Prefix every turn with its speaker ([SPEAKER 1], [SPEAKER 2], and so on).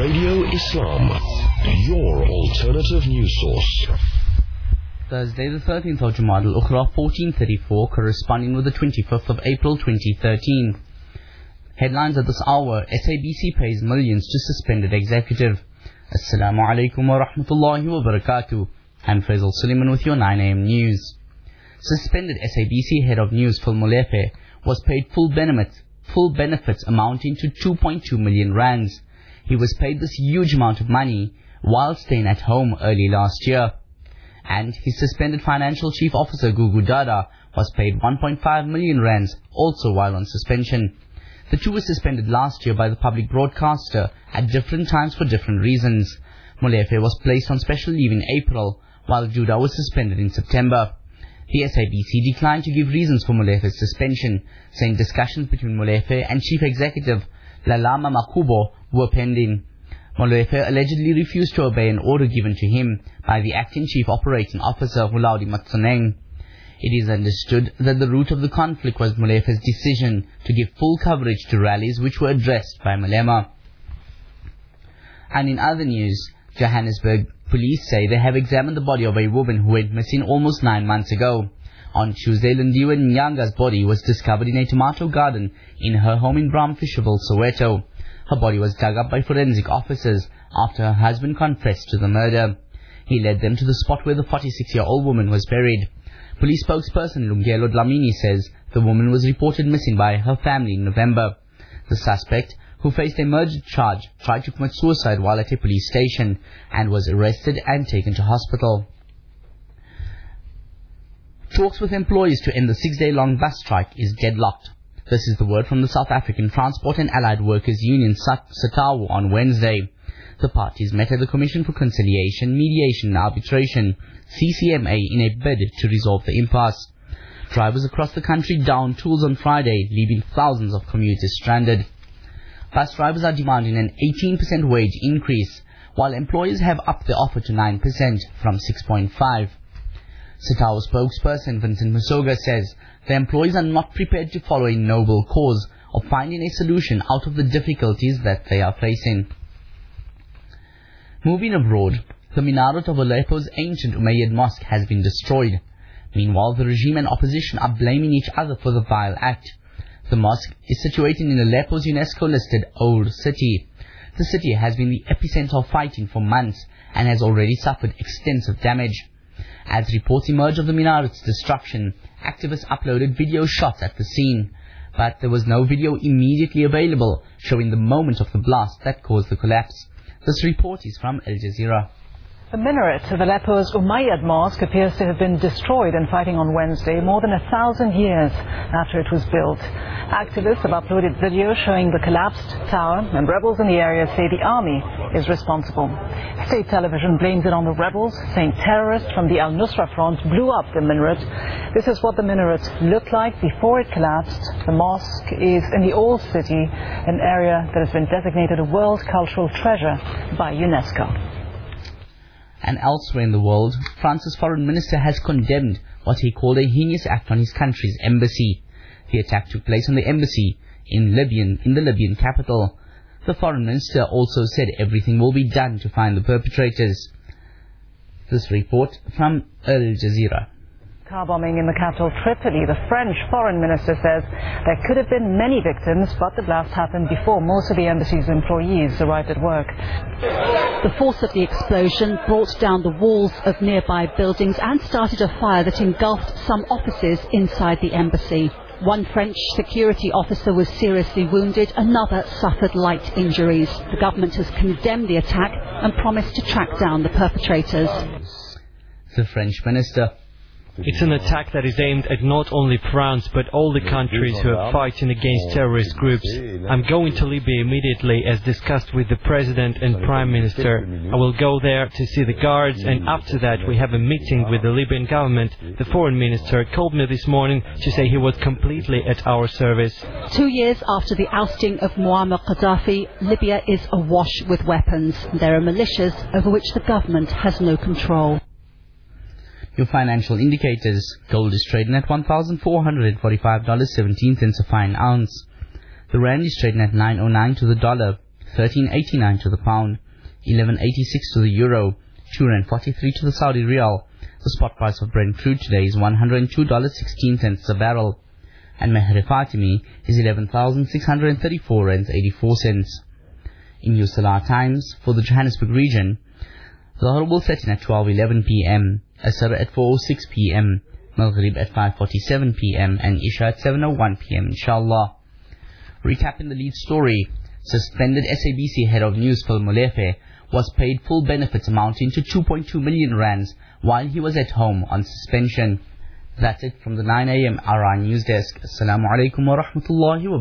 [SPEAKER 1] Radio Islam, your alternative news source.
[SPEAKER 2] Thursday, the 13th of Jumad al-Ukhra, 1434, corresponding with the 25th of April 2013. Headlines at this hour, SABC pays millions to suspended executive. Assalamu alaikum wa rahmatullahi wa barakatuh. I'm Faisal Suleiman with your 9am news. Suspended SABC head of news Phil Molefe was paid full benefits, full benefits amounting to 2.2 million rands. He was paid this huge amount of money while staying at home early last year. And his suspended financial chief officer Gugu Duda was paid 1.5 million rands also while on suspension. The two were suspended last year by the public broadcaster at different times for different reasons. Molefe was placed on special leave in April, while Duda was suspended in September. The SABC declined to give reasons for Molefe's suspension, saying discussions between Molefe and Chief Executive Lulama Mokhobo were pending. Molefe allegedly refused to obey an order given to him by the acting chief operating officer Hlaudi Motsoeneng. It is understood that the root of the conflict was Molefe's decision to give full coverage to rallies which were addressed by Malema. And in other news, Johannesburg police say they have examined the body of a woman who went missing almost nine months ago. On Tuesday, Lindiwe Nyanga's body was discovered in a tomato garden in her home in Braamfischerville, Soweto. Her body was dug up by forensic officers after her husband confessed to the murder. He led them to the spot where the 46-year-old woman was buried. Police spokesperson Lungelo Dlamini says the woman was reported missing by her family in November. The suspect, who faced a murder charge, tried to commit suicide while at a police station and was arrested and taken to hospital. Talks with employees to end the six-day-long bus strike is deadlocked. This is the word from the South African Transport and Allied Workers Union SATAWU on Wednesday. The parties met at the Commission for Conciliation, Mediation and Arbitration, CCMA, in a bid to resolve the impasse. Drivers across the country downed tools on Friday, leaving thousands of commuters stranded. Bus drivers are demanding an 18% wage increase, while employers have upped the offer to 9% from 6.5. SATAWU spokesperson Vincent Masoga says the employees are not prepared to follow a noble cause of finding a solution out of the difficulties that they are facing. Moving abroad, the minaret of Aleppo's ancient Umayyad mosque has been destroyed. Meanwhile, the regime and opposition are blaming each other for the vile act. The mosque is situated in Aleppo's UNESCO-listed Old City. The city has been the epicenter of fighting for months and has already suffered extensive damage. As reports emerge of the minaret's destruction, activists uploaded video shots at the scene. But there was no video immediately available showing the moment of the blast that caused the collapse. This report is from Al Jazeera.
[SPEAKER 3] The minaret of Aleppo's Umayyad Mosque appears to have been destroyed in fighting on Wednesday, more than a thousand years after it was built. Activists have uploaded videos showing the collapsed tower, and rebels in the area say the army is responsible. State television blames it on the rebels, saying terrorists from the Al Nusra Front blew up the minaret. This is what the minaret looked like before it collapsed. The mosque is in the Old City, an area that has been designated a World Cultural Treasure by UNESCO
[SPEAKER 2] and elsewhere in the world, France's foreign minister has condemned what he called a heinous act on his country's embassy. The attack took place on the embassy in Libyan, in the Libyan capital. The foreign minister also said everything will be done to find the perpetrators. This report from Al Jazeera.
[SPEAKER 3] Car bombing in the capital Tripoli, the French foreign minister says there could have been many victims, but the blast happened before most of the embassy's employees arrived at work.
[SPEAKER 4] The force of the explosion brought down the walls of nearby buildings and started a fire that engulfed some offices inside the embassy. One French security officer was seriously wounded, another suffered light injuries. The government has condemned the attack and promised to track down the perpetrators.
[SPEAKER 2] The French minister
[SPEAKER 5] it's an attack that is aimed at not only France but all the countries who are fighting against terrorist groups. I'm going to Libya immediately as discussed with the President and Prime Minister. I will go there to see the guards and after that we have a meeting with the Libyan government. The Foreign Minister called me this morning to say he was completely at our service.
[SPEAKER 4] Two years after the ousting of Muammar Gaddafi, Libya is awash with weapons. There are militias over which the government has no control.
[SPEAKER 2] Your financial indicators. Gold is trading at $1,445.17 a fine ounce. The rand is trading at 909 to the dollar. 1389 to the pound, 1186 to the euro, 243 to the Saudi riyal. The spot price of Brent crude today is $102.16 a barrel. And Meher Fatimi is 11,634 rands 84 cents. In New times, for the Johannesburg region, the Dhuhr will set in at 12.11 p.m., Asr at 4.06 p.m., Maghrib at 5.47 p.m., and Isha at 7.01 p.m. Inshallah. Recapping the lead story, suspended SABC head of news Phil Molefe was paid full benefits amounting to 2.2 million rands while he was at home on suspension. That's it from the 9 a.m. RI News Desk. Assalamu alaikum wa rahmatullahi wa